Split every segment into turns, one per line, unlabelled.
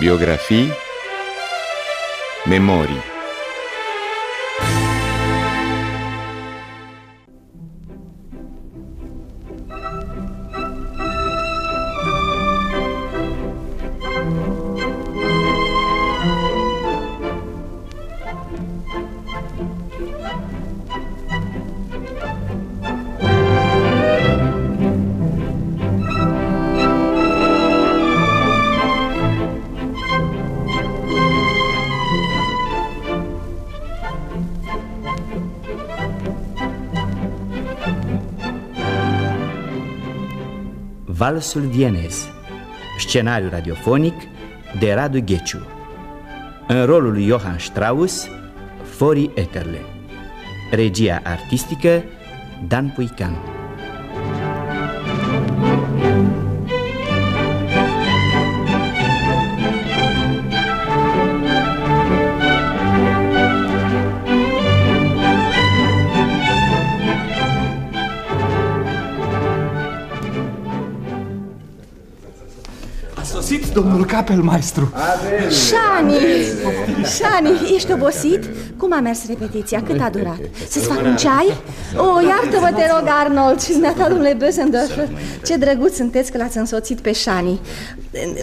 Biografii Memorii
Valsul vienez. Scenariu radiofonic de Radu Gheciu. În rolul lui Johann Strauss Fori Eterle Regia artistică Dan Puican
domnul capelmaestru
Shani, Shani, ești obosit? Cum a mers repetiția? Cât a durat? Să-ți fac un ceai? O, iartă-mă, te rog, Arnold și dumneata, domnule Bösendorfer Ce drăguț sunteți că l-ați însoțit pe Shani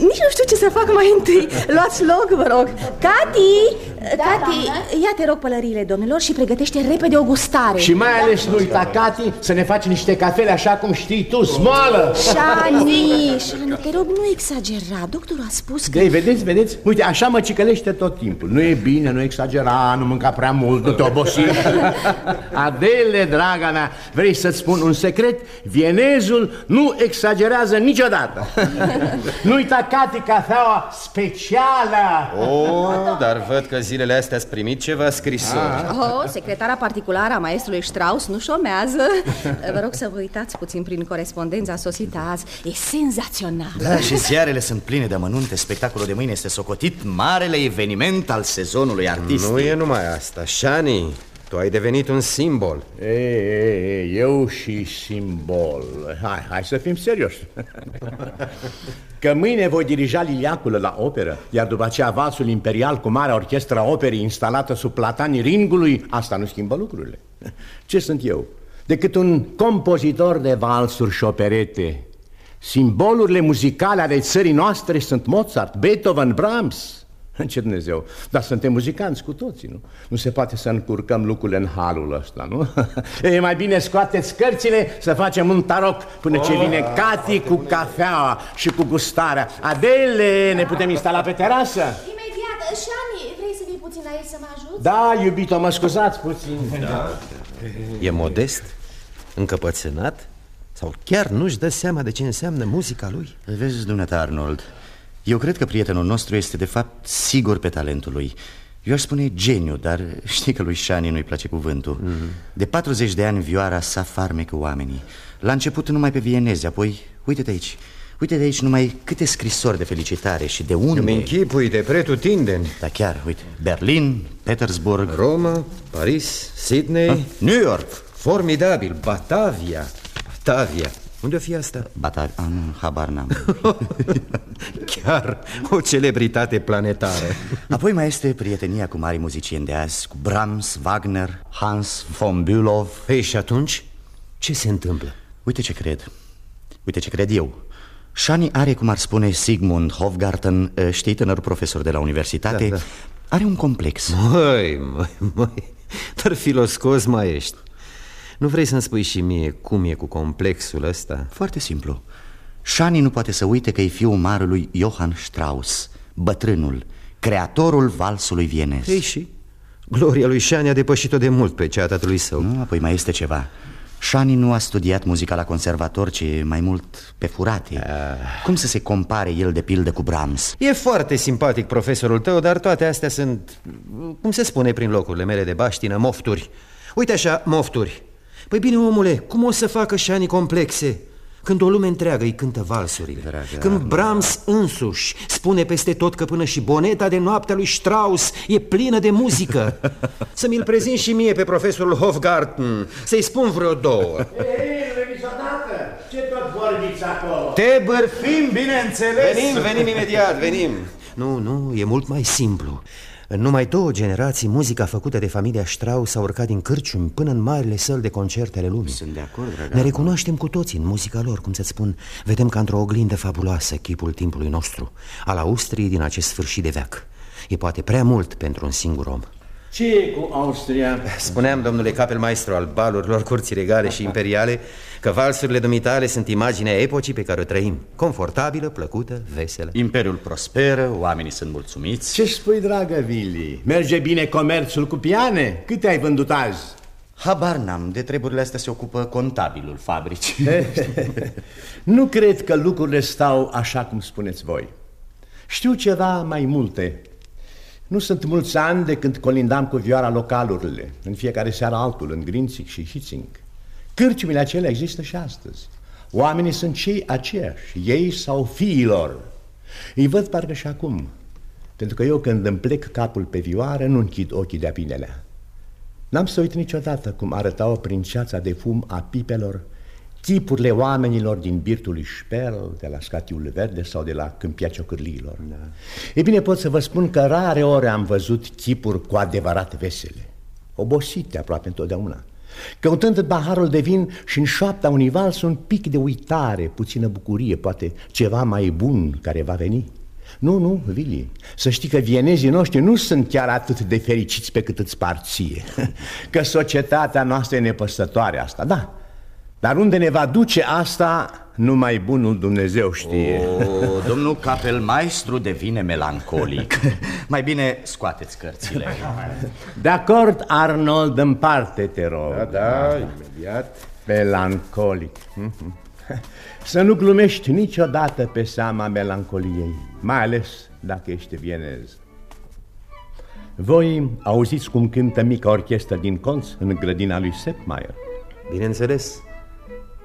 Nici nu știu ce să fac mai întâi Luați loc, vă rog Cati,
Da,
Cati,
doamnă?
ia te rog pălăriile domnilor și pregătește repede o gustare
Și mai ales nu uita, Cati, să ne faci niște cafele așa cum știi tu, smoală!
Shani, Shani, te rog, nu exagera Doctorul a spus că...
Ei, vedeți, vedeți? Uite, așa mă cicălește tot timpul. Nu e bine, nu exagera, nu mânca prea mult, nu te obosi. Adele, draga mea, vrei să-ți spun un secret? Vienezul nu exagerează niciodată. nu uita, Cati, cafeaua specială.
Oh, dar văd că zilele astea ați primit ceva scrisori.
Oh, secretara particulară a maestrului Strauss nu șomează. Vă rog să vă uitați puțin prin corespondența sosită azi. E senzațional.
Da, și ziarele sunt pline de amănunte. Spectacolul de mâine este socotit. Marele eveniment al sezonului artistic.
Nu e numai asta, Shani, tu ai devenit un simbol.
Ei, ei, ei, eu și simbol. Hai, hai să fim serioși. Că mâine voi dirija Liliaculă la operă, iar după aceea valsul imperial cu marea orchestră a operii instalată sub platanii ringului, asta nu schimbă lucrurile. Ce sunt eu? Decât un compozitor de valsuri și operete. Simbolurile muzicale ale țării noastre sunt Mozart, Beethoven, Brahms. Ce Dumnezeu, dar suntem muzicanți cu toții, nu? Nu se poate să încurcăm lucrurile în halul ăsta, nu? E mai bine scoateți cărțile să facem un taroc până ce vine Cati cu cafeaua și cu gustarea. Adele, ne putem instala pe terasă?
Imediat, Shani, vrei să vii puțin aici să mă ajut?
Da, iubito, mă scuzați puțin. Da.
E modest, încăpățânat sau chiar nu-și dă seama de ce înseamnă muzica lui?
Vezi, dumneata Arnold Eu cred că prietenul nostru este de fapt sigur pe talentul lui. Eu aș spune geniu, dar știi că lui Shani nu-i place cuvântul. Mm -hmm. De 40 de ani vioara sa farmecă oamenii. La început numai pe vienezi, apoi uite-te aici. Uite de aici numai câte scrisori de felicitare și de unde
Îmi închipui de pretutindeni.
Da chiar, uite, Berlin, Petersburg
Roma, Paris, Sydney
ah, New York.
Formidabil, Batavia. Batavia unde o fi asta?
Batavia, ah, nu, habar n-am.
Chiar o celebritate planetară.
Apoi mai este prietenia cu mari muzicieni de azi Cu Brahms, Wagner, Hans von Bülow.
Ei, și atunci ce se întâmplă?
Uite ce cred. Uite ce cred eu. Shani are, cum ar spune Sigmund Hofgarten Știi, tânăr profesor de la universitate
da, da.
Are un complex.
Măi, măi, măi Dar filoscos mai ești nu vrei să-mi spui și mie cum e cu complexul ăsta?
Foarte simplu Shani nu poate să uite că e fiul marelui Johann Strauss Bătrânul, creatorul valsului vienez
Ei și? Gloria lui Shani a depășit-o de mult pe cea tatălui său
Nu, apoi mai este ceva Shani nu a studiat muzica la conservator, ci mai mult pe furate ah. Cum să se compare el de pildă cu Brahms?
E foarte simpatic profesorul tău, dar toate astea sunt, cum se spune prin locurile mele de baștină, mofturi Uite așa, mofturi Păi bine, omule, cum o să facă șani complexe? Când o lume întreagă îi cântă valsurile
Dragă,
Când Brahms însuși spune peste tot că până și boneta de noaptea lui Strauss e plină de muzică Să mi-l prezint și mie pe profesorul Hofgarten Să-i spun vreo două
Ei, veniți odată! Ce tot vorbiți acolo?
Te bârfim, bineînțeles Venim, venim imediat, venim Nu, nu, e mult mai simplu În numai două generații, muzica făcută de familia Strauss s-a urcat din cârciumi până în marile săli de concerte ale lumii.
Sunt de acord, dragă
Ne recunoaștem cu toții în muzica lor, cum să-ți spun. Vedem ca într-o oglindă fabuloasă chipul timpului nostru Al Austriei din acest sfârșit de veac. E poate prea mult pentru un singur om
Ce e cu Austria?
Spuneam, domnule capelmaestru al balurilor curții regale și imperiale Că valsurile dumitale sunt imaginea epocii pe care o trăim Confortabilă, plăcută, veselă
Imperiul prosperă, oamenii sunt mulțumiți
Ce spui, dragă Vili? Merge bine comerțul cu piane? Câte ai vândut azi?
Habar n-am, de treburile astea se ocupă contabilul fabrici
nu cred că lucrurile stau așa cum spuneți voi Știu ceva mai multe Nu sunt mulți ani de când colindam cu vioara localurile În fiecare seară altul, în Grințic și Hitzing Cârciumile acelea există și astăzi. Oamenii sunt cei aceiași, ei sau fiilor. Îi văd parcă și acum Pentru că eu când îmi plec capul pe vioară Nu închid ochii de-a pinelea N-am să uit niciodată cum arătau prin ceața de fum a pipelor Tipurile oamenilor din birtul Șperl, de la Scatiul Verde sau de la Câmpia Ciocârliilor. Da. E bine, pot să vă spun că rare ori am văzut chipuri cu adevărat vesele. Obosite aproape întotdeauna. Căutând baharul de vin și în șoapta unui vals un pic de uitare, puțină bucurie, poate ceva mai bun care va veni. Nu, nu, Vili, să știi că vienezii noștri nu sunt chiar atât de fericiți pe cât îți parție Că societatea noastră e nepăsătoare asta, da Dar unde ne va duce asta, numai bunul Dumnezeu știe.
O, Domnul capel maestru devine melancolic. Mai bine scoateți cărțile.
De acord, Arnold, în parte, te rog.
Da, da, imediat.
Melancolic. Să nu glumești niciodată pe seama melancoliei Mai ales dacă ești vienez. Voi auziți cum cântă mica orchestră din Conț în grădina lui Seppmeier?
Bineînțeles,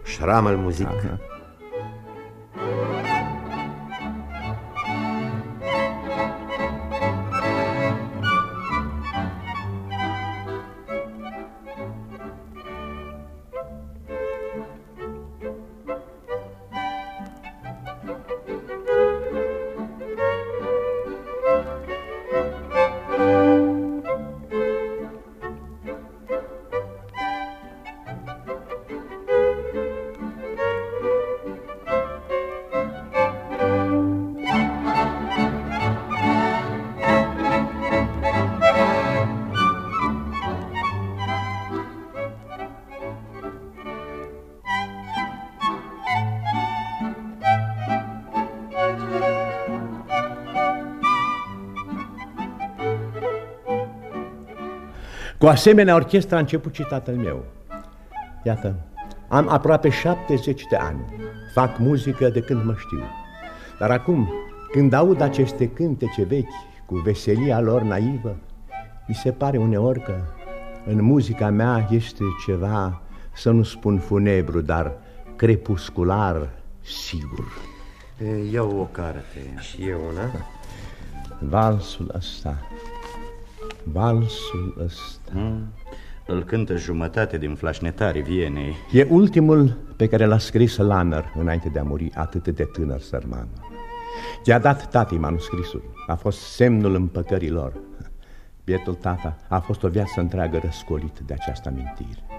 Schrammel muzic Aha.
Cu asemenea orchestra a început și tatăl meu. Iată, am aproape 70 de ani. Fac muzică de când mă știu. Dar acum, când aud aceste cântece vechi cu veselia lor naivă, mi se pare uneori că în muzica mea este ceva, să nu spun funebru, dar crepuscular sigur.
Iau o carte.
Și eu una.
Valsul ăsta Valsul ăsta. Hmm.
Îl cântă jumătate din flașnetarii Vienei.
E ultimul pe care l-a scris Lanner Înainte de a muri atât de tânăr sărman. I-a dat tatii manuscrisul. A fost semnul împăcării lor Bietul tata a fost o viață întreagă răscolit de această amintire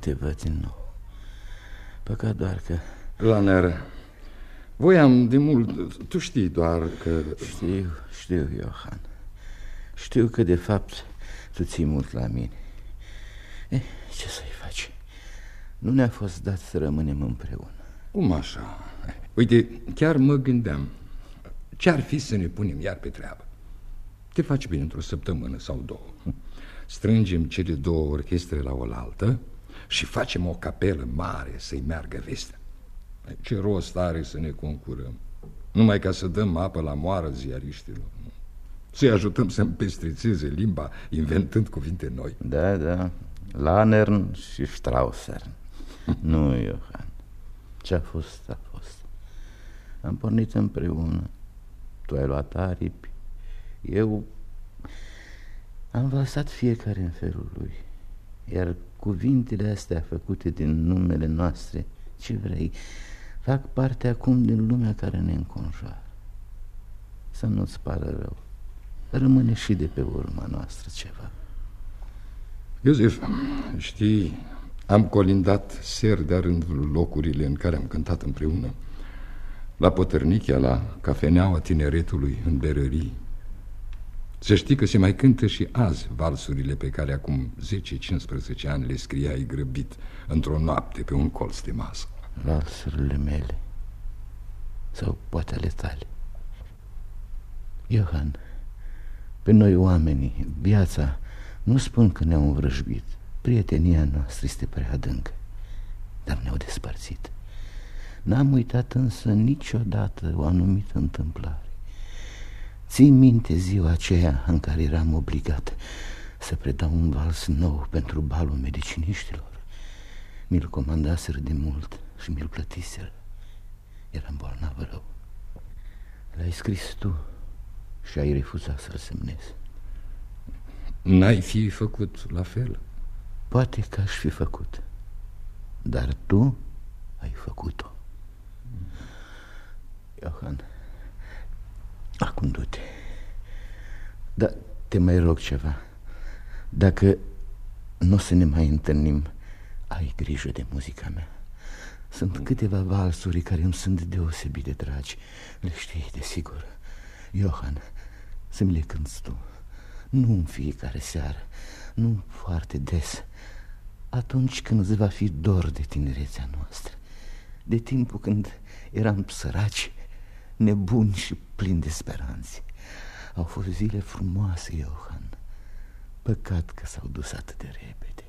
te văd din nou. Păcat doar că...
Laner, voiam de mult... Tu știi doar că...
Știu, știu, Johan. Știu că, de fapt, tu ții mult la mine. Eh, ce să-i faci? Nu ne-a fost dat să rămânem împreună.
Cum așa? Uite, chiar mă gândeam. Ce-ar fi să ne punem iar pe treabă? Te faci bine într-o săptămână sau două. Strângem cele două orchestre la oaltă și facem o capelă mare să-i meargă vestea. Ce rost are să ne concurăm? Numai ca să dăm apă la moară ziariștilor. Să-i ajutăm să împestrițeze limba, inventând cuvinte noi.
Da, da, Lanern și Straussern. nu, Iohan. Ce-a fost, a fost. Am pornit împreună. Tu ai luat aripi. Eu am valsat fiecare în felul lui. Iar cuvintele astea făcute din numele noastre, ce vrei, fac parte acum din lumea care ne înconjoară. Să nu-ți pară rău. Rămâne și de pe urma noastră ceva.
Iosif, știi, am colindat ser de rândul locurile în care am cântat împreună. La Potărnichea, la cafeneaua tineretului, în berării. Să știi că se mai cântă și azi valsurile pe care acum 10-15 ani le scriai grăbit într-o noapte pe un colț de masă.
Valsurile mele sau poate ale tale. Iohan, pe noi oamenii, viața, nu spun că ne-au învrăjbit. Prietenia noastră este prea adâncă, dar ne-au despărțit. N-am uitat însă niciodată o anumită întâmplare. Ții minte ziua aceea în care eram obligat să predau un vals nou pentru balul mediciniștilor? Mi-l comandaseră de mult și mi-l plătiseră. Eram bolnavă rău. L-ai scris tu și ai refuzat să-l semnezi.
N-ai fi făcut la fel?
Poate că aș fi făcut, dar tu ai făcut-o. Johan, acum du-te. Dar te mai rog ceva. Dacă nu o să ne mai întâlnim, ai grijă de muzica mea. Sunt câteva valsuri care îmi sunt deosebit de dragi. Le știi, desigur. Johan, să mi le cânti tu. Nu în fiecare seară, nu foarte des. Atunci când îți va fi dor de tinerețea noastră. De timpul când eram săraci, nebuni și plini de speranțe. Au fost zile frumoase, Johan. Păcat că s-au dus atât de repede.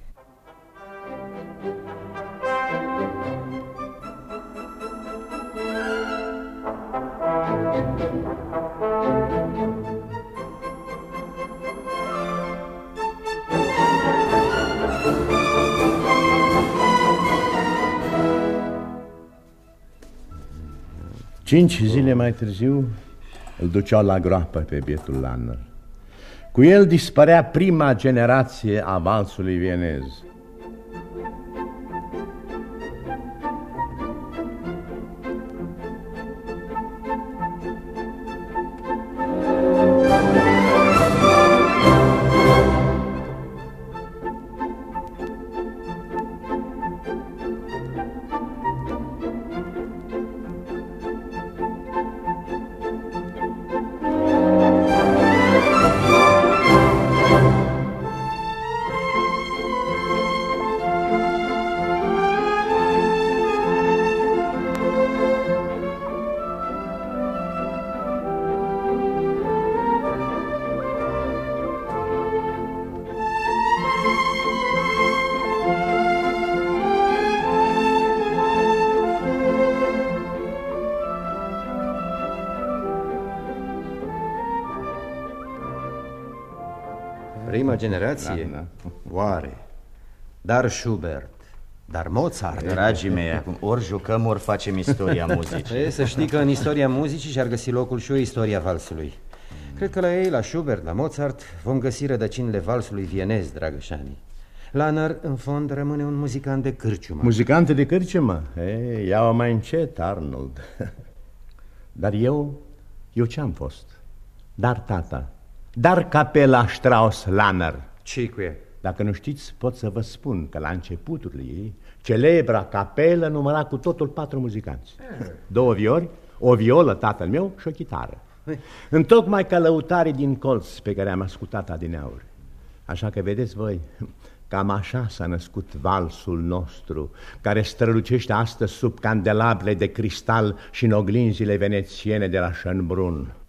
Cinci zile mai târziu îl duceau la groapă pe bietul Lanner. Cu el dispărea prima generație a valsului vienez.
Prima generație?
Da,
Oare? Dar Schubert, dar Mozart
Dragii mei, acum ori jucăm, ori facem istoria muzicii
E, Să știi că în istoria muzicii și-ar găsi locul și o istoria valsului Cred că la ei, la Schubert, la Mozart, vom găsi rădăcinile valsului vienez, dragă Shani Lanner, în fond, rămâne un muzicant de cârciumă
Muzicante de cârciumă? Ei, ia-o mai încet, Arnold. Dar eu, eu ce-am fost? Dar tata, dar capela Strauss-Lanner.
ce cu e?
Dacă nu știți, pot să vă spun că la începuturile ei, celebra capelă număra cu totul patru muzicanți. Două viori, o violă, tatăl meu, și o chitară. Întocmai ca lăutare din colț pe care am ascultat adineauri. Așa că vedeți voi, cam așa s-a născut valsul nostru, care strălucește astăzi sub candelabre de cristal și în oglinzile venețiene de la Schönbrunn.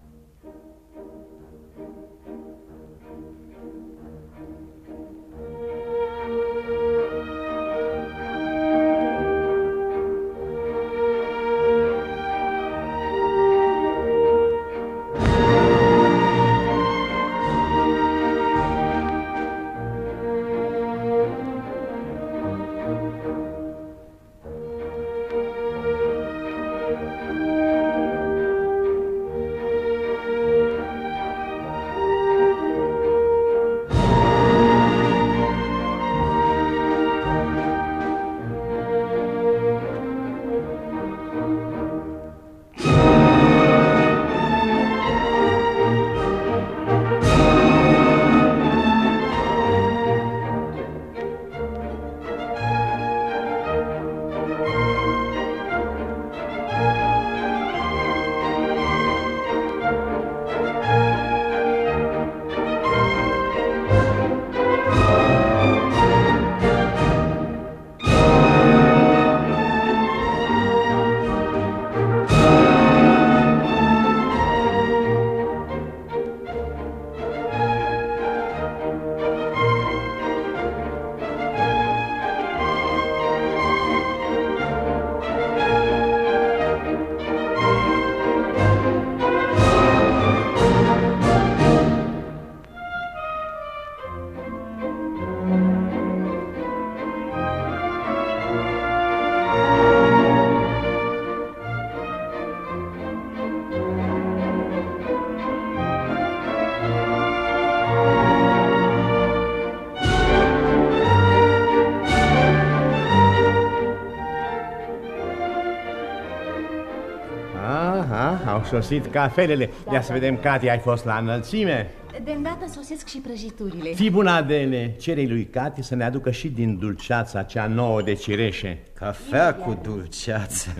Sosit cafelele. Ia să vedem, Cati, ai fost la înălțime?
De îndată sosesc și prăjiturile.
Fii bună, Adele, cere lui Cati să ne aducă și din dulceața cea nouă de cireșe.
Cafea cu dulceață.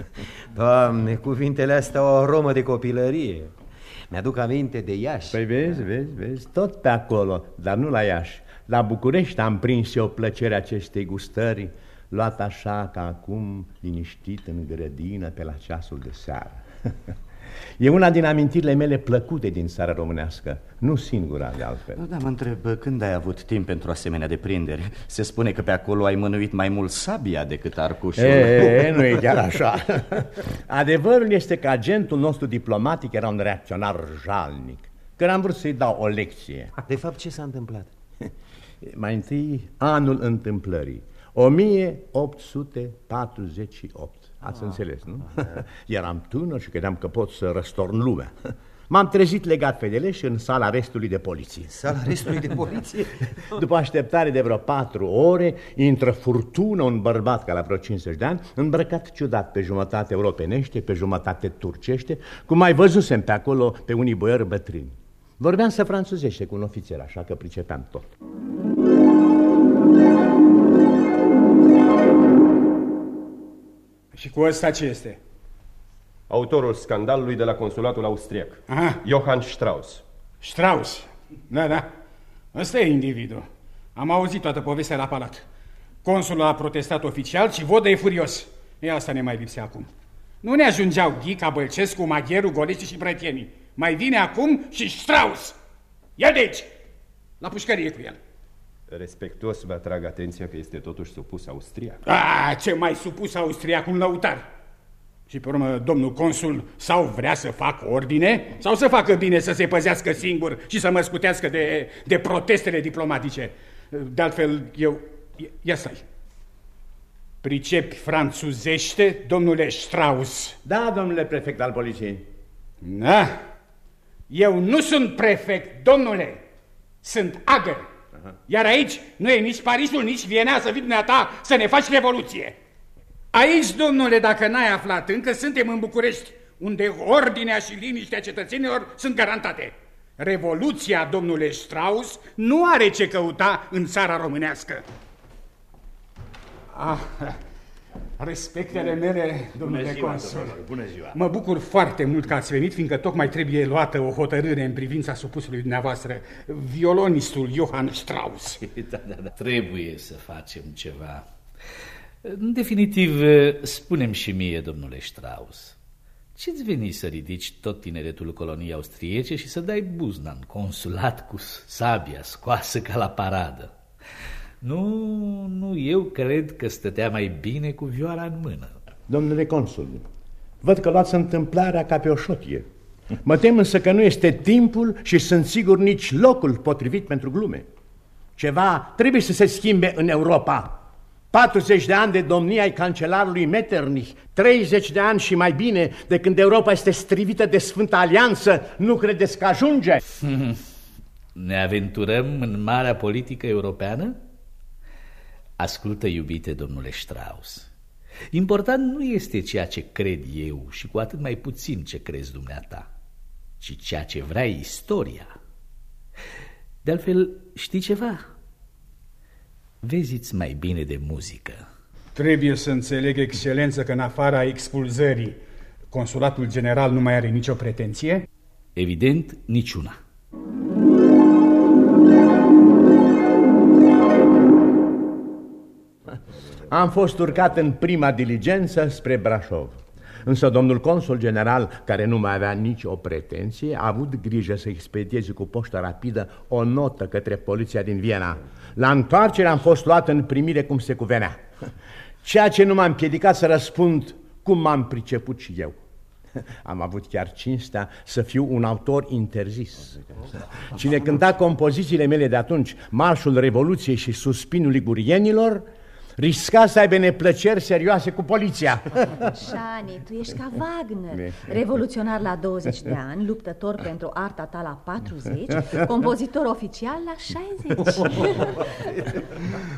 Doamne, cuvintele astea au o aromă de copilărie. Mi-aduc aminte de Iași.
Păi vezi, vezi, vezi, tot pe acolo, dar nu la Iași. La București am prins eu plăcerea acestei gustări, luat așa ca acum, liniștit în grădină pe la ceasul de seară. E una din amintirile mele plăcute din țara românească, nu singura de altfel.
Da, mă întreb, când ai avut timp pentru asemenea deprindere? Se spune că pe acolo ai mănuit mai mult sabia decât arcușul.
E, nu e chiar așa. Adevărul este că agentul nostru diplomatic era un reacționar jalnic. Când am vrut să-i dau o lecție.
De fapt, ce s-a întâmplat?
Mai întâi, anul întâmplării. 1848. Ați ah, înțeles, nu? Ah, Eram tânăr și credeam că pot să răstorn lumea. M-am trezit legat fedeleș și în sala restului de poliție.
Sala restului de poliție?
După așteptare de vreo patru ore, intră furtună un bărbat ca la vreo 50 de ani, îmbrăcat ciudat pe jumătate europenește, pe jumătate turcește, cum mai văzusem pe acolo pe unii boieri bătrâni. Vorbeam să franțuzește cu un ofițer, așa că pricepeam tot.
Și cu ăsta ce este?
Autorul scandalului de la consulatul austriac.
Aha.
Johann Strauss.
Strauss. Da, da. Ăsta e individul. Am auzit toată povestea la palat. Consul a protestat oficial și vodă e furios. E asta ne mai lipsea acum. Nu ne ajungeau Ghica, Bălcescu, Magheru, Golești și pretienii. Mai vine acum și Strauss. Ia de aici! La pușcărie cu el.
Respectuos vă atrag atenția că este totuși supus austriac.
A, ce mai supus austriac un lăutar. Și pe urmă, domnul consul sau vrea să facă ordine, sau să facă bine să se păzească singur și să mă scutească de, de protestele diplomatice. De altfel, eu... Ia stai. Pricepi franțuzește, domnule Strauss?
Da, domnule prefect al poliției.
Da. Eu nu sunt prefect, domnule. Sunt agăr. Iar aici nu e nici Parisul, nici Viena să vii ta să ne faci revoluție. Aici, domnule, dacă n-ai aflat încă, suntem în București, unde ordinea și liniștea cetățenilor sunt garantate. Revoluția, domnule Strauss, nu are ce căuta în țara românească. Ah, Respectele mele, domnule bună ziua, consul. Domnule,
bună ziua.
Mă bucur foarte mult că ați venit, fiindcă tocmai trebuie luată o hotărâre în privința supusului dumneavoastră, violonistul Johann Strauss.
Da, da, da. Trebuie să facem ceva. În definitiv, spunem și mie, domnule Strauss, ce-ți veni să ridici tot tineretul coloniei austriece și să dai buzna în consulat cu sabia scoasă ca la paradă? Nu, nu, eu cred că stătea mai bine cu vioara în mână.
Domnule consul, văd că luați întâmplarea ca pe o șotie. Mă tem însă că nu este timpul și sunt sigur nici locul potrivit pentru glume. Ceva trebuie să se schimbe în Europa. 40 de ani de domnia ai cancelarului Metternich, 30 de ani și mai bine de când Europa este strivită de Sfânta Alianță, nu credeți că ajunge?
Ne aventurăm în marea politică europeană? Ascultă, iubite domnule Strauss, important nu este ceea ce cred eu și cu atât mai puțin ce crezi dumneata, ci ceea ce vrea istoria. De altfel, știi ceva? Vezi-ți mai bine de muzică.
Trebuie să înțeleg, excelență, că în afara expulzării, consulatul general nu mai are nicio pretenție?
Evident, niciuna.
Am fost urcat în prima diligență spre Brașov. Însă domnul consul general, care nu mai avea nici o pretenție, a avut grijă să expedieze cu poștă rapidă o notă către poliția din Viena. La întoarcere am fost luat în primire cum se cuvenea. Ceea ce nu m-a împiedicat să răspund cum m-am priceput și eu. Am avut chiar cinstea să fiu un autor interzis. Cine cânta compozițiile mele de atunci, Marșul Revoluției și Suspinul Ligurienilor, risca să aibă neplăceri serioase cu poliția.
Shani, tu ești ca Wagner, revoluționar la 20 de ani, luptător pentru arta ta la 40, compozitor oficial la 60.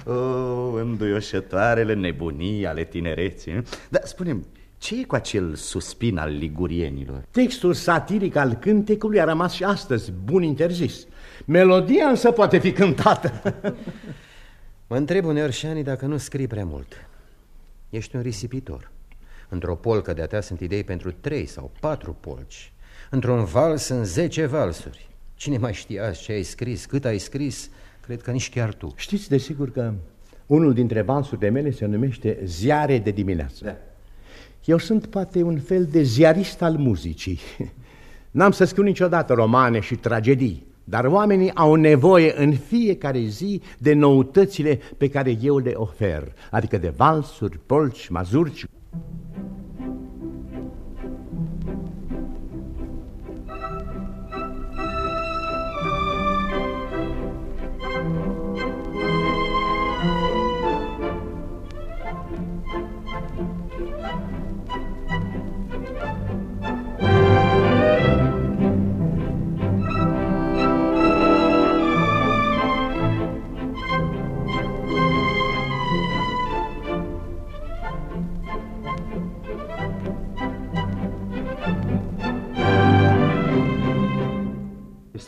oh, înduioșătoarele nebunii ale tinereții. Dar spune Ce e cu acel suspin al ligurienilor?
Textul satiric al cântecului a rămas și astăzi bun interzis. Melodia însă poate fi cântată.
Mă întreb uneori, Șani, dacă nu scrii prea mult. Ești un risipitor. Într-o polcă de-a ta sunt idei pentru trei sau patru polci. Într-un vals sunt zece valsuri. Cine mai știa ce ai scris, cât ai scris, cred că nici chiar tu.
Știți desigur că unul dintre valsurile mele se numește Ziare de dimineață. Da. Eu sunt poate un fel de ziarist al muzicii. N-am să scriu niciodată romane și tragedii, dar oamenii au nevoie în fiecare zi de noutățile pe care eu le ofer, adică de valsuri, polci, mazurci.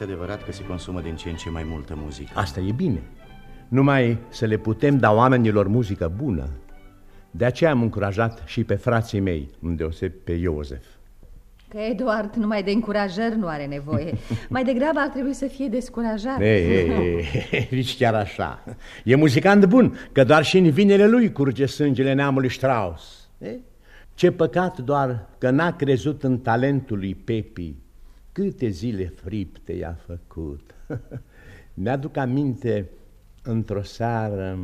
Este adevărat că se consumă din ce în ce mai multă muzică.
Asta e bine. Numai să le putem da oamenilor muzică bună. De aceea am încurajat și pe frații mei, îndeoseb pe Iosef.
Că Eduard numai de încurajări nu are nevoie. Mai degrabă ar trebui să fie descurajat.
Ei, ei, ei, nici chiar așa. E muzicant bun, că doar și în vinele lui curge sângele neamului Strauss. Ei? Ce păcat doar că n-a crezut în talentul lui Pepi Câte zile fripte i-a făcut. Mi-aduc aminte într-o seară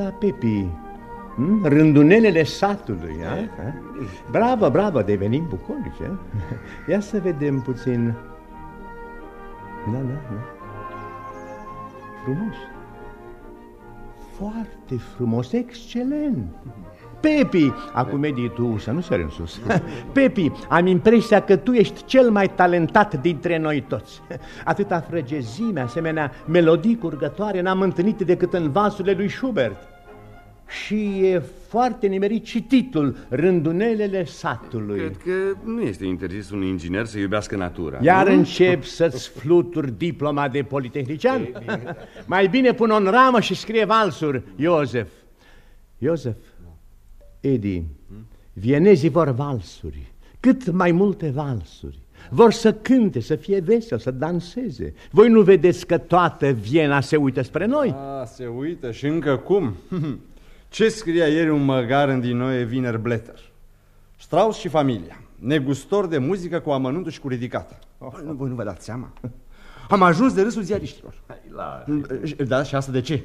asta, Pepi? Hmm? Rândunelele satului, a? a? Bravo, bravo, devenim bucolici, a? Ia să vedem puțin. Da, da, da. Frumos. Foarte frumos, excelent. Pepi, acum medii tu să nu sări în sus Pepi, am impresia că tu ești cel mai talentat dintre noi toți Atâta frăgezime, asemenea melodii curgătoare n-am întâlnit decât în vasurile lui Schubert și e foarte nimerit și titlul Rândunelele satului
Cred că nu este interzis un inginer să iubească natura
Iar nu? încep să-ți fluturi diploma de politehnician? Mai bine pun-o în ramă și scrie valsuri, Iosef Iosef, Edi, vienezii vor valsuri, cât mai multe valsuri vor să cânte, să fie vesel, să danseze. Voi nu vedeți că toată Viena se uită spre noi?
A, se uită și încă cum? Ce scria ieri un măgar în din noi Viner Blätter? Strauss și familia, negustor de muzică cu amănuntul și cu ridicată. Oh, nu, voi nu vă dați seama? Am ajuns de râsul ziariștilor. Da, și asta de ce?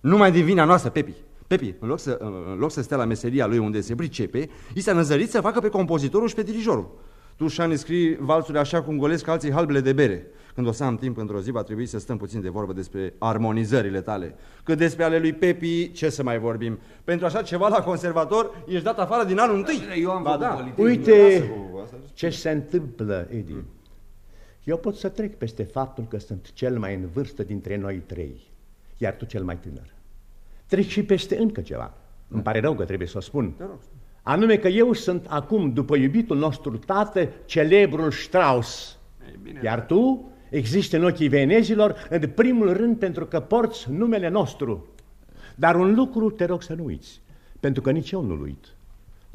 Numai din vina noastră, Pepi. Pepi, în loc, să, în loc să stea la meseria lui unde se pricepe, i s-a năzărit să facă pe compozitorul și pe dirijorul. Tu, Șani, scrii valsuri așa cum golesc alții halbele de bere. Când o să am timp într-o zi, va trebui să stăm puțin de vorbă despre armonizările tale. Cât despre ale lui Pepi, ce să mai vorbim? Pentru așa ceva la conservator, ești dat afară din anul întâi.
Eu am ba, da. Uite ce se întâmplă, Edi. Eu pot să trec peste faptul că sunt cel mai în vârstă dintre noi trei, iar tu cel mai tânăr. Trec și peste încă ceva. Îmi pare rău că trebuie să o spun. Anume că eu sunt acum, după iubitul nostru tată, celebrul Strauss. Iar tu existi în ochii venezilor, în primul rând pentru că porți numele nostru. Dar un lucru te rog să nu uiți, pentru că nici eu nu-l uit.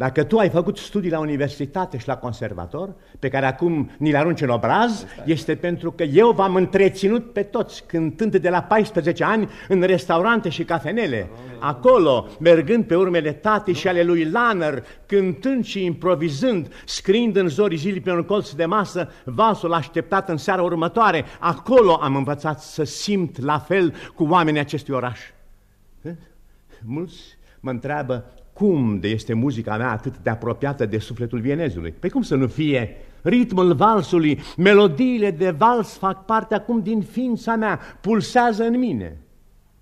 Dacă tu ai făcut studii la universitate și la conservator, pe care acum ni le arunci în obraz, este pentru că eu v-am întreținut pe toți, cântând de la 14 ani în restaurante și cafenele. Acolo, mergând pe urmele tatei și ale lui Lanner, cântând și improvizând, scriind în zorii zilei pe un colț de masă, valsul așteptat în seara următoare, acolo am învățat să simt la fel cu oamenii acestui oraș. Mulți mă întreabă cum de este muzica mea atât de apropiată de sufletul vienezului? Păi cum să nu fie? Ritmul valsului, melodiile de vals fac parte acum din ființa mea, pulsează în mine.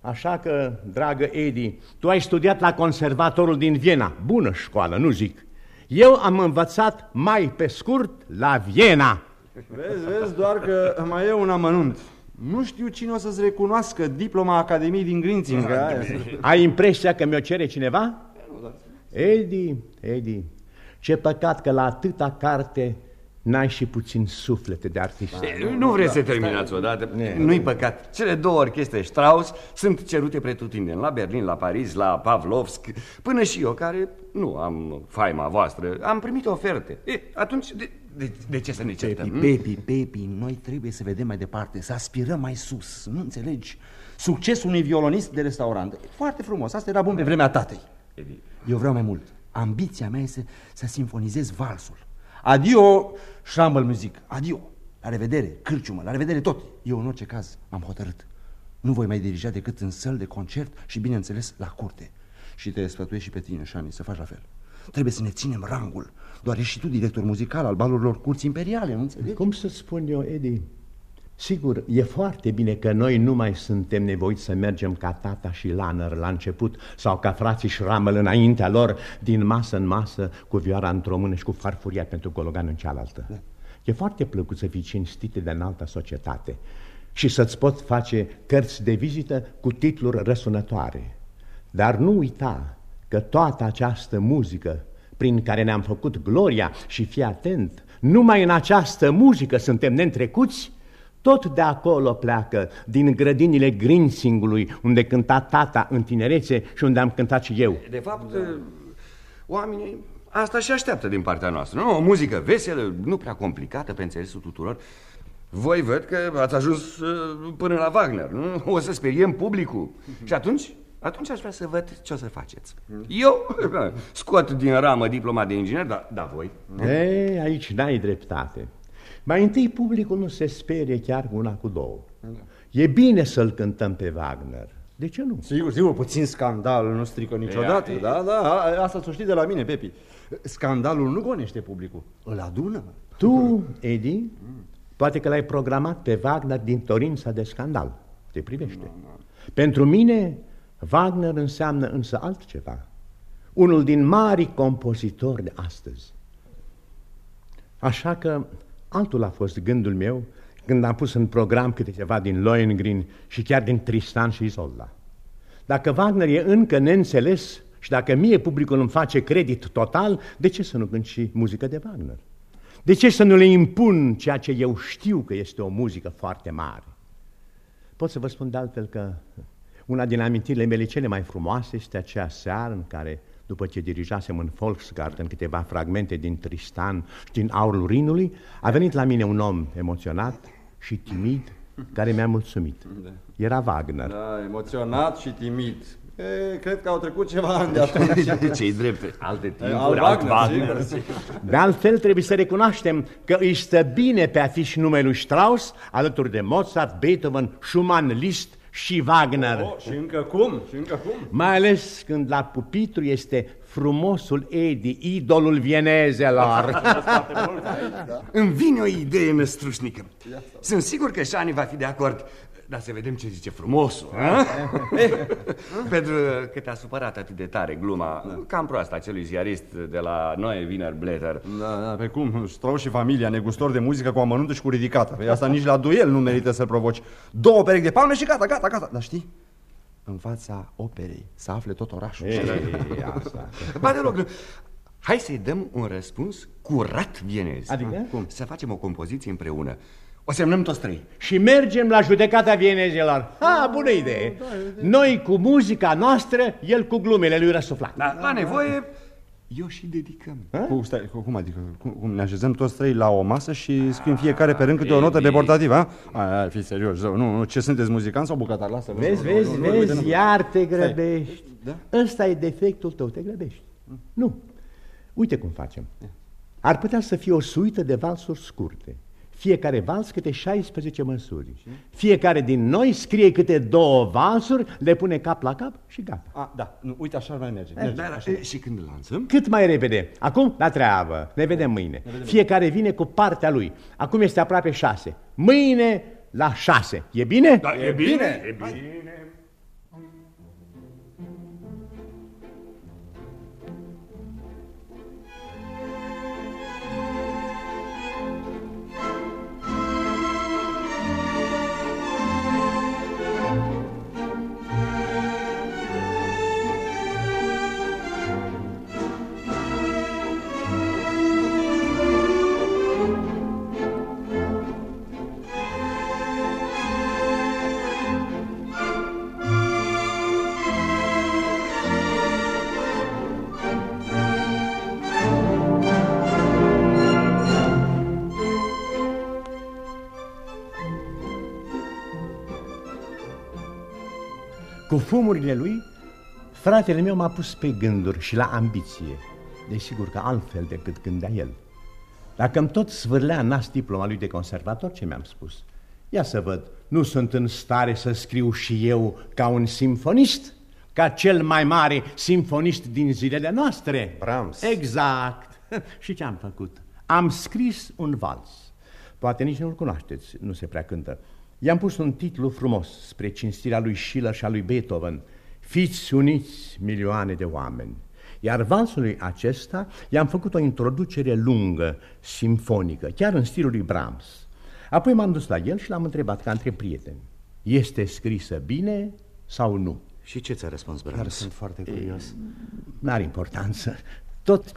Așa că, dragă Edi, tu ai studiat la conservatorul din Viena, bună școală, nu zic. Eu am învățat mai pe scurt la Viena.
Vezi, vezi, doar că mai e un amănunt. Nu știu cine o să-ți recunoască diploma Academiei din Grințing.
Ai impresia că mi-o cere cineva? Edi, Edi, ce păcat că la atâta carte n-ai și puțin suflete de artist.
Nu vreți să terminați odată? Nu-i păcat. Cele două orchestre Strauss sunt cerute pretutindeni, la Berlin, la Paris, la Pavlovsk, până și eu, care nu am faima voastră, am primit oferte. E, atunci, de, de, de ce să ne certăm?
Pepi, Pepi, Pepi, noi trebuie să vedem mai departe, să aspirăm mai sus, nu înțelegi? Succesul unui violonist de restaurant. Foarte frumos, asta era bun pe vremea tatei. Eu vreau mai mult. Ambiția mea este să sinfonizez valsul. Adio, șambăl muzic, adio. La revedere, cârciumă, la revedere tot. Eu, în orice caz, am hotărât. Nu voi mai dirija decât în săl de concert și, bineînțeles, la curte. Și te sfătuiești și pe tine, Shani, să faci la fel. Trebuie să ne ținem rangul. Doar ești și tu director muzical al balurilor curții imperiale, nu înțelegi?
Cum să spun eu, Edi? Sigur, e foarte bine că noi nu mai suntem nevoiți să mergem ca tata și Lanner la început sau ca frații Schrammel înaintea lor, din masă în masă, cu vioara într-o mână și cu farfuria pentru gologan în cealaltă. Da. E foarte plăcut să fii cinstite de înaltă societate și să-ți pot face cărți de vizită cu titluri răsunătoare. Dar nu uita că toată această muzică prin care ne-am făcut gloria și fii atent, numai în această muzică suntem neîntrecuți tot de acolo pleacă, din grădinile Grinsingului, unde cânta tata în tinerețe și unde am cântat și eu.
De fapt, da. oamenii asta și așteaptă din partea noastră. Nu, o muzică veselă, nu prea complicată pe înțelesul tuturor. Voi văd că ați ajuns uh, până la Wagner, nu? O să speriem publicul. Și atunci, atunci aș vrea să văd ce o să faceți. Eu scot din ramă diploma de inginer, dar da, voi.
Ei, aici n-ai dreptate. Mai întâi publicul nu se sperie chiar cu una cu două. Da. E bine să-l cântăm pe Wagner. De ce nu?
Sigur, sigur, puțin scandal nu strică niciodată. Da, da, asta să știi de la mine, Pepi. Scandalul nu gonește publicul, îl adună.
Tu, Edi, poate că l-ai programat pe Wagner din torința de scandal. Te privește. No, no. Pentru mine, Wagner înseamnă însă altceva. Unul din mari compozitori de astăzi. Așa că Altul a fost gândul meu când am pus în program câte ceva din Lohengrin și chiar din Tristan și Isolda. Dacă Wagner e încă neînțeles și dacă mie publicul îmi face credit total, de ce să nu cânt și muzică de Wagner? De ce să nu le impun ceea ce eu știu că este o muzică foarte mare? Pot să vă spun de altfel că una din amintirile mele cele mai frumoase este aceea seară în care după ce dirijasem în Volksgarten câteva fragmente din Tristan și din Aurul Rinului, a venit la mine un om emoționat și timid care mi-a mulțumit. Da. Era Wagner.
Da, emoționat și timid. E, cred că au trecut ceva ani de atunci.
Ce-i drept, alte timpuri, alt Wagner. Wagner.
De altfel trebuie să recunoaștem că îi stă bine pe afiș numelui Strauss, alături de Mozart, Beethoven, Schumann, Liszt și Wagner.
Oh, și încă cum? Și încă cum?
Mai ales când la pupitru este frumosul Edi, idolul vienezelor.
Îmi vine o idee năstrușnică. Sunt sigur că Shani va fi de acord. Dar să vedem ce zice frumosul. Pentru că te-a supărat atât de tare gluma da. cam proastă acelui ziarist de la Noe Wiener Blätter.
Da, da, pe cum? Strauss și familia, negustor de muzică cu amănuntă și cu ridicată. Păi asta nici la duel nu merită să-l provoci. Două perechi de palme și gata, gata, gata. Dar știi? în fața operei, să afle tot orașul.
Ei,
știi?
ei, asta.
Ba deloc, hai să-i dăm un răspuns curat vienez.
Adică?
Cum? Să facem o compoziție împreună. O semnăm toți trei.
Și mergem la judecata vienezilor. Ha, bună idee. Noi cu muzica noastră, el cu glumele lui răsuflat.
Da, la nevoie, eu și dedicăm.
Cu, stai, cu, cum adică? Cum, cum ne așezăm toți trei la o masă și scriem fiecare pe rând câte o notă deportativă, a? Ai, ai, fi serios, zău. nu, nu, ce sunteți muzicanți sau bucătar? Lasă,
Vezi,
nu, nu,
vezi,
nu, nu, uite,
vezi,
nu.
iar te grăbești.
Da?
Ăsta e defectul tău, te grăbești. Nu. Uite cum facem. Ar putea să fie o suită de valsuri scurte. Fiecare vals câte 16 măsuri. Fiecare din noi scrie câte două valsuri, le pune cap la cap și gata.
A, da, nu, uite așa ar mai merge.
Da,
merge
da,
așa.
Și când îl lansăm?
Cât mai repede. Acum, la treabă. Ne vedem mâine. Fiecare vine cu partea lui. Acum este aproape șase. Mâine la șase. E bine?
Da, e bine, e bine.
Cu fumurile lui, fratele meu m-a pus pe gânduri și la ambiție. Desigur că altfel decât gândea el. Dacă îmi tot svârlea nas diploma lui de conservator, ce mi-am spus? Ia să văd, nu sunt în stare să scriu și eu ca un simfonist? Ca cel mai mare simfonist din zilele noastre?
Brahms.
Exact. și ce am făcut? Am scris un vals. Poate nici nu-l cunoașteți, nu se prea cântă. I-am pus un titlu frumos spre cinstirea lui Schiller și a lui Beethoven. Fiți uniți milioane de oameni. Iar valsului acesta i-am făcut o introducere lungă, simfonică, chiar în stilul lui Brahms. Apoi m-am dus la el și l-am întrebat ca între prieteni. Este scrisă bine sau nu?
Și ce ți-a răspuns
Dar
Brahms?
sunt foarte curios.
N-are importanță. Tot,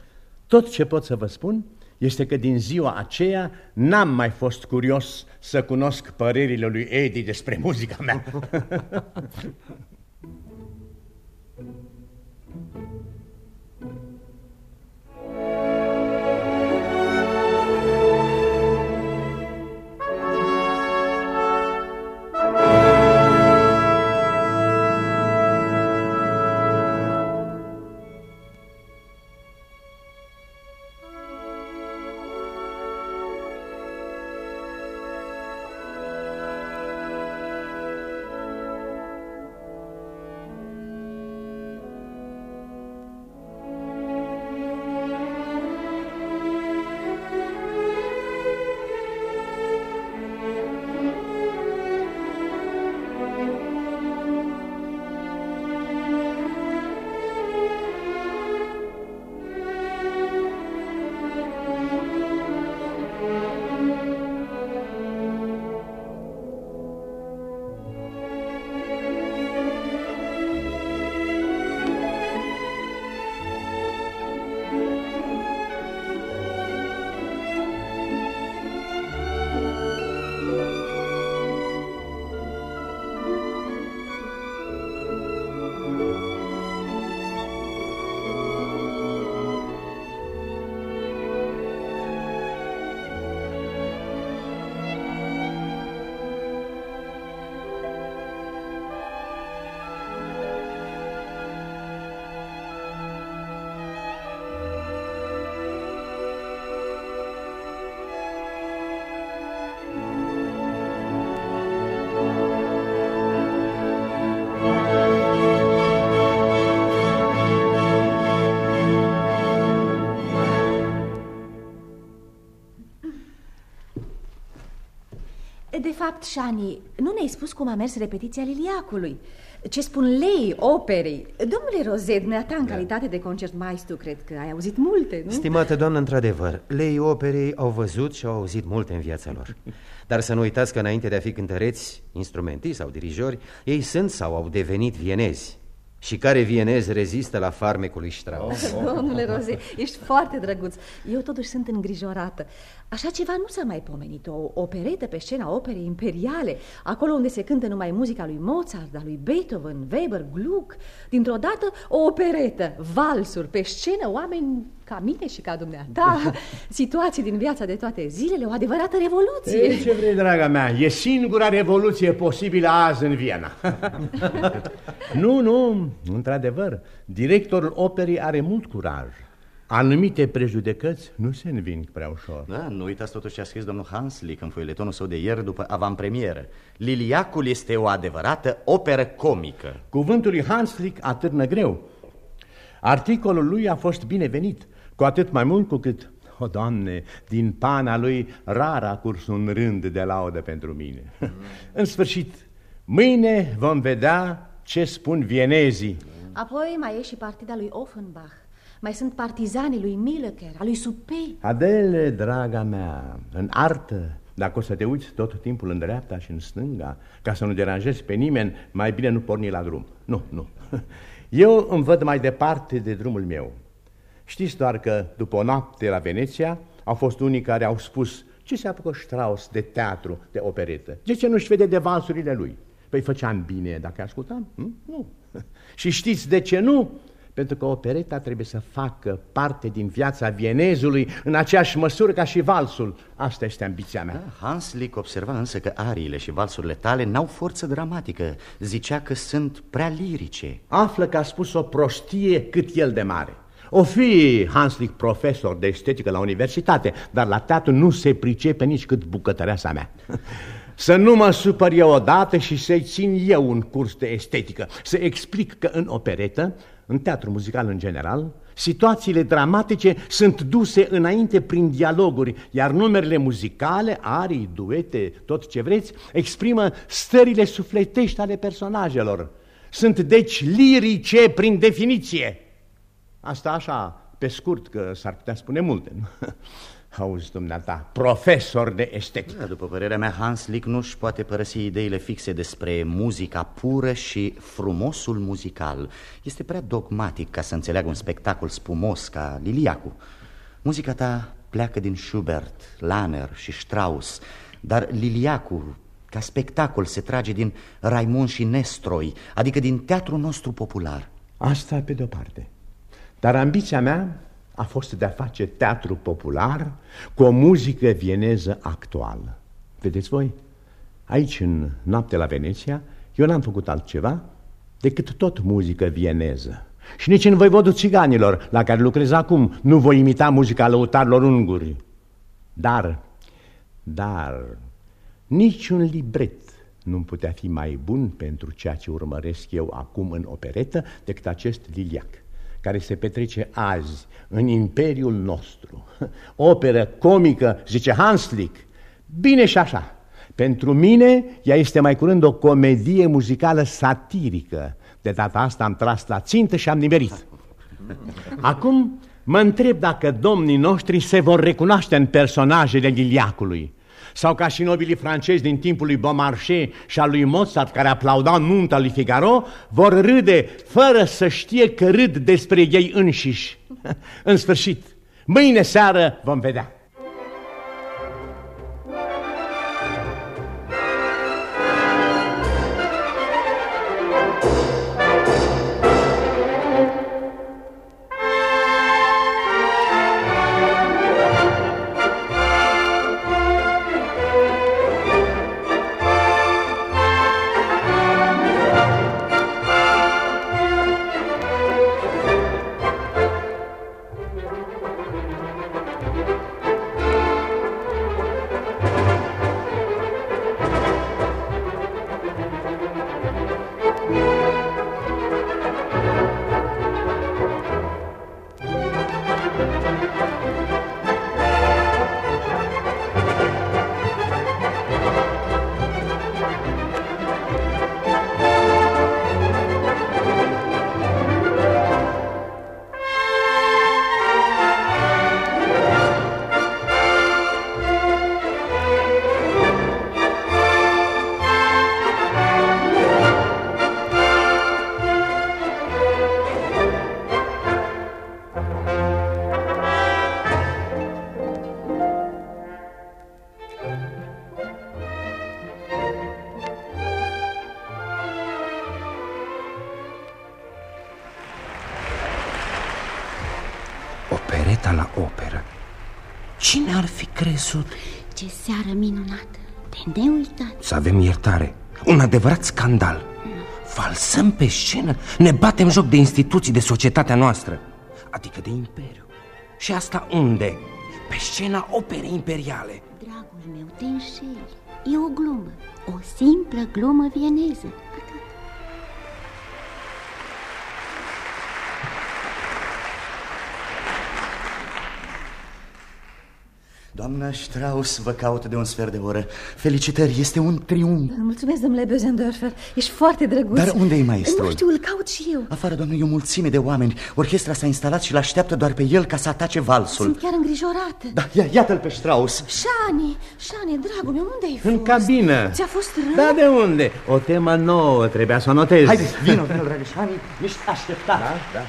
tot ce pot să vă spun este că din ziua aceea n-am mai fost curios să cunosc părerile lui Eddie despre muzica mea.
fapt, Shani, nu ne-ai spus cum a mers repetiția Liliacului. Ce spun lei operei? Domnule Rozet, dumneata, în calitate de concertmaestru, cred că ai auzit multe, nu?
Stimată doamnă, într-adevăr, lei operei au văzut și au auzit multe în viața lor. Dar să nu uitați că înainte de a fi cântăreți, instrumentiști sau dirijori, ei sunt sau au devenit vienezi. Și care vienez rezistă la farmecul lui Strauss?
Oh, oh. Domnule Roze, ești foarte drăguț. Eu totuși sunt îngrijorată. Așa ceva nu s-a mai pomenit. O operetă pe scena operei imperiale, acolo unde se cântă numai muzica lui Mozart, a lui Beethoven, Weber, Gluck. Dintr-o dată, o operetă, valsuri pe scenă, oameni ca mine și ca dumneata, situații din viața de toate zilele, o adevărată revoluție.
Ei, ce vrei, draga mea, e singura revoluție posibilă azi în Viena. nu, nu, într-adevăr, directorul operii are mult curaj. Anumite prejudecăți nu se înving prea ușor.
Da, nu uitați totuși ce a scris domnul Hanslick în foiletonul său de ieri după avantpremieră. Liliacul este o adevărată operă comică.
Cuvântul lui Hanslick atârnă greu. Articolul lui a fost binevenit, cu atât mai mult cu cât, o, Doamne, din pana lui rar a curs un rând de laudă pentru mine. Mm. în sfârșit, mâine vom vedea ce spun vienezii.
Apoi mai e și partida lui Offenbach. Mai sunt partizanii lui Milleker, a lui Supei.
Adele, draga mea, în artă, dacă o să te uiți tot timpul în dreapta și în stânga, ca să nu deranjezi pe nimeni, mai bine nu porni la drum. Nu, nu. Eu îmi văd mai departe de drumul meu. Știți doar că după o noapte la Veneția au fost unii care au spus ce se apucă Strauss de teatru, de operetă? De ce nu-și vede de valsurile lui? Păi făceam bine dacă ascultam? Hm? Nu. Și știți de ce nu? Pentru că opereta trebuie să facă parte din viața vienezului în aceeași măsură ca și valsul. Asta este ambiția mea.
Da, Hans Lick observa însă că ariile și valsurile tale n-au forță dramatică. Zicea că sunt prea lirice.
Află că a spus o prostie cât el de mare. O fi Hanslick profesor de estetică la universitate, dar la teatru nu se pricepe nici cât bucătăreasa mea. Să nu mă supăr eu odată și să-i țin eu un curs de estetică. Să explic că în operetă, în teatru muzical în general, situațiile dramatice sunt duse înainte prin dialoguri, iar numerele muzicale, arii, duete, tot ce vreți, exprimă stările sufletești ale personajelor. Sunt deci lirice prin definiție. Asta așa, pe scurt, că s-ar putea spune multe. Auzi, dumneata, profesor de estetică.
Da, după părerea mea, Hans Lick nu-și poate părăsi ideile fixe despre muzica pură și frumosul muzical. Este prea dogmatic ca să înțeleagă un spectacol spumos ca Liliacu. Muzica ta pleacă din Schubert, Lahner și Strauss, dar Liliacu, ca spectacol, se trage din Raimund și Nestroi, adică din teatrul nostru popular.
Asta pe de-o parte. Dar ambiția mea a fost de a face teatru popular cu o muzică vieneză actuală. Vedeți voi? Aici, în noapte la Veneția, eu n-am făcut altceva decât tot muzică vieneză. Și nici în voivodul țiganilor, la care lucrez acum, nu voi imita muzica lăutarilor unguri. Dar, dar, niciun libret nu putea fi mai bun pentru ceea ce urmăresc eu acum în operetă decât acest liliac care se petrece azi în imperiul nostru. Operă comică, zice Hanslick, bine și așa. Pentru mine, ea este mai curând o comedie muzicală satirică. De data asta am tras la țintă și am nimerit. Acum mă întreb dacă domnii noștri se vor recunoaște în personajele Liliacului sau ca și nobilii francezi din timpul lui Beaumarchais și al lui Mozart care aplaudau nunta lui Figaro, vor râde fără să știe că râd despre ei înșiși. În sfârșit, mâine seară vom vedea.
Iertare. Un adevărat scandal. Falsăm pe scenă, ne batem joc de instituții de societatea noastră, adică de imperiu. Și asta unde? Pe scena operei imperiale.
Dragul meu, te înșeli E o glumă, o simplă glumă vieneză
Doamna Strauss vă caută de un sfert de oră. Felicitări, este un triumf.
Mulțumesc, domnule Bözendorfer, ești foarte drăguț
Dar unde e maestrul?
Nu știu, îl caut și eu
Afară, doamnă, e o mulțime de oameni. Orchestra s-a instalat și l-așteaptă doar pe el ca să atace valsul.
Sunt chiar îngrijorată
Da, ia, iată-l pe Strauss.
Shani, Shani, dragul meu, unde ai fost?
În cabină.
Ți-a fost rău?
Da, de unde? O temă nouă, trebuia să o notezi.
Haide, vină, vină, dragă Shani, ești așteptat.
Da, da.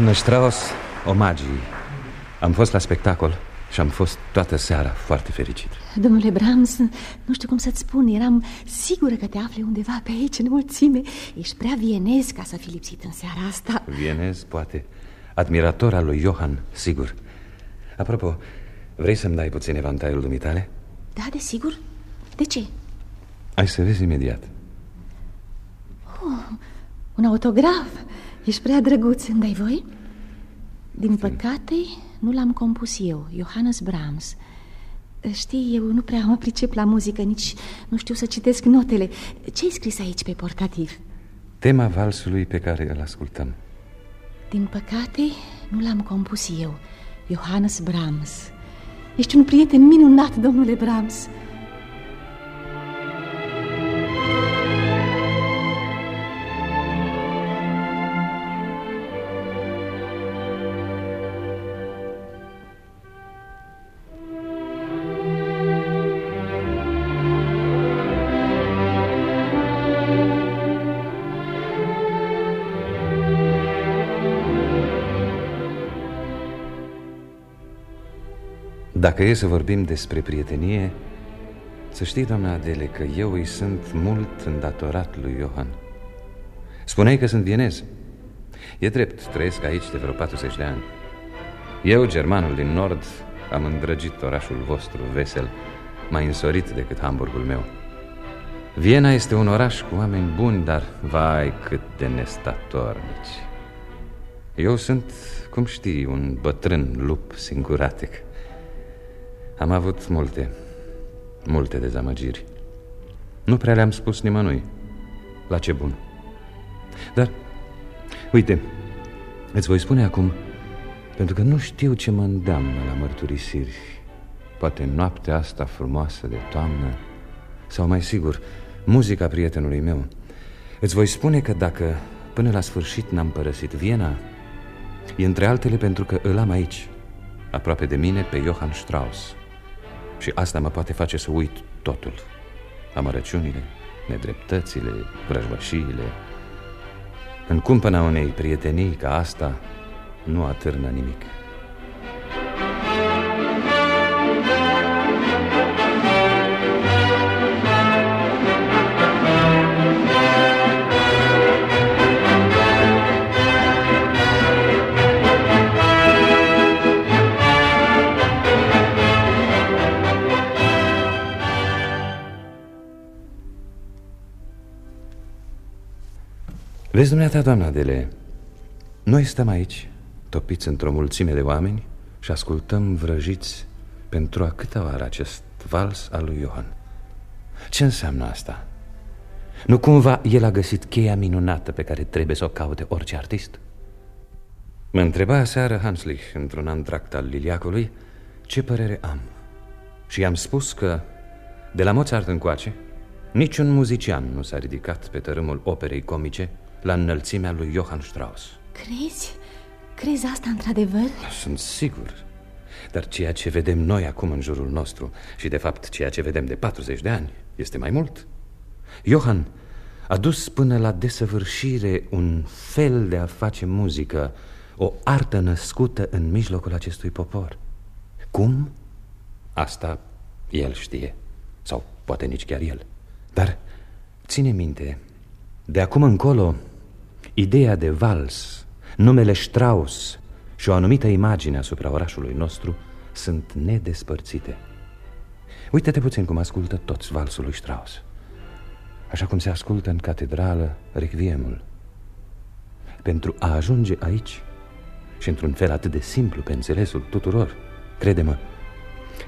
Doamnă Strauss, omagii. Am fost la spectacol și am fost toată seara foarte fericit.
Domnule Brahms, nu știu cum să-ți spun Eram sigură că te afli undeva pe aici, în mulțime Ești prea vienez ca să fi lipsit în seara asta
Vienez, poate. Admirator al lui Johann, sigur. Apropo, vrei să-mi dai puțin evantaiul dumitale?
Da, desigur De ce?
Ai să vezi imediat.
Oh, un autograf Ești prea drăguț, îmi dai voi? Din păcate, nu l-am compus eu, Johannes Brahms Știi, eu nu prea mă pricep la muzică, nici nu știu să citesc notele Ce-ai scris aici pe portativ?
Tema valsului pe care îl ascultăm.
Din păcate, nu l-am compus eu, Johannes Brahms Ești un prieten minunat, domnule Brahms
Dacă e să vorbim despre prietenie, să știi, doamna Adele, că eu îi sunt mult îndatorat lui Johan. Spuneai că sunt vienez. E drept, trăiesc aici de vreo 40 de ani. Eu, germanul din nord, am îndrăgit orașul vostru vesel, mai însorit decât Hamburgul meu. Viena este un oraș cu oameni buni, dar vai cât de nestatornici. Eu sunt, cum știi, un bătrân lup singuratic Am avut multe, multe dezamăgiri. Nu prea le-am spus nimănui. La ce bun. Dar, uite, îți voi spune acum Pentru că nu știu ce mă îndeamnă la mărturisiri. Poate noaptea asta frumoasă de toamnă Sau mai sigur, muzica prietenului meu. Îți voi spune că dacă până la sfârșit n-am părăsit Viena E între altele pentru că îl am aici Aproape de mine pe Johann Strauss Și asta mă poate face să uit totul. Amărăciunile, nedreptățile, vrăjbășiile În cumpăna unei prietenii ca asta Nu atârnă nimic Vezi, dumneata, doamna Adele, noi stăm aici, topiți într-o mulțime de oameni și ascultăm vrăjiți pentru a câta oară acest vals al lui Iohan. Ce înseamnă asta? Nu cumva el a găsit cheia minunată pe care trebuie să o caute orice artist? Mă întreba seară Hanslich, într-un antract al Liliacului, ce părere am. Și i-am spus că, de la Mozart încoace, niciun muzician nu s-a ridicat pe tărâmul operei comice la înălțimea lui Johann Strauss.
Crezi? Crezi asta într-adevăr?
Sunt sigur. Dar ceea ce vedem noi acum în jurul nostru și de fapt ceea ce vedem de 40 de ani este mai mult. Johann a dus până la desăvârșire un fel de a face muzică, o artă născută în mijlocul acestui popor. Cum? Asta el știe, sau poate nici chiar el. Dar ține minte, de acum încolo Ideea de vals, numele Strauss și o anumită imagine asupra orașului nostru sunt nedespărțite. Uită-te puțin cum ascultă toți valsul lui Strauss, așa cum se ascultă în catedrală requiemul. Pentru a ajunge aici, și într-un fel atât de simplu pe înțelesul tuturor, crede-mă,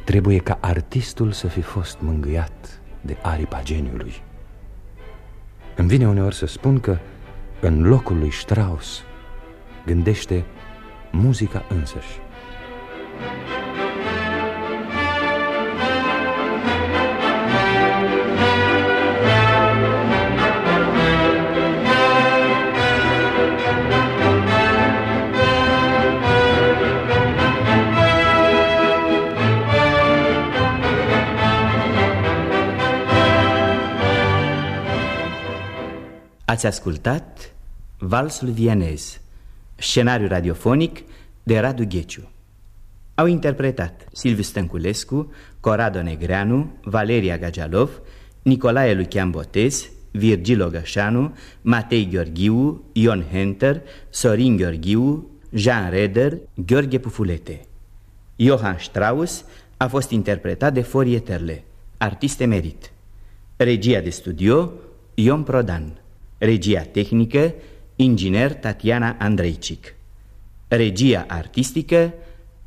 trebuie ca artistul să fi fost mângâiat de aripa geniului. Îmi vine uneori să spun că în locul lui Strauss, gândește muzica însăși.
Ați ascultat Valsul vienez, scenariu radiofonic de Radu Gheciu. Au interpretat Silviu Stănculescu, Corado Negreanu, Valeria Gajalov, Nicolae Lucian Botez, Virgil Ogășanu, Matei Gheorghiu, Ion Henter, Sorin Gheorghiu, Jean Reder, Gheorghe Pufulete. Johann Strauss a fost interpretat de Forie Terle, artist emerit. Regia de studio, Ion Prodan. Regia tehnică, inginer Tatiana Andreicic. Regia artistică,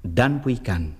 Dan Puican.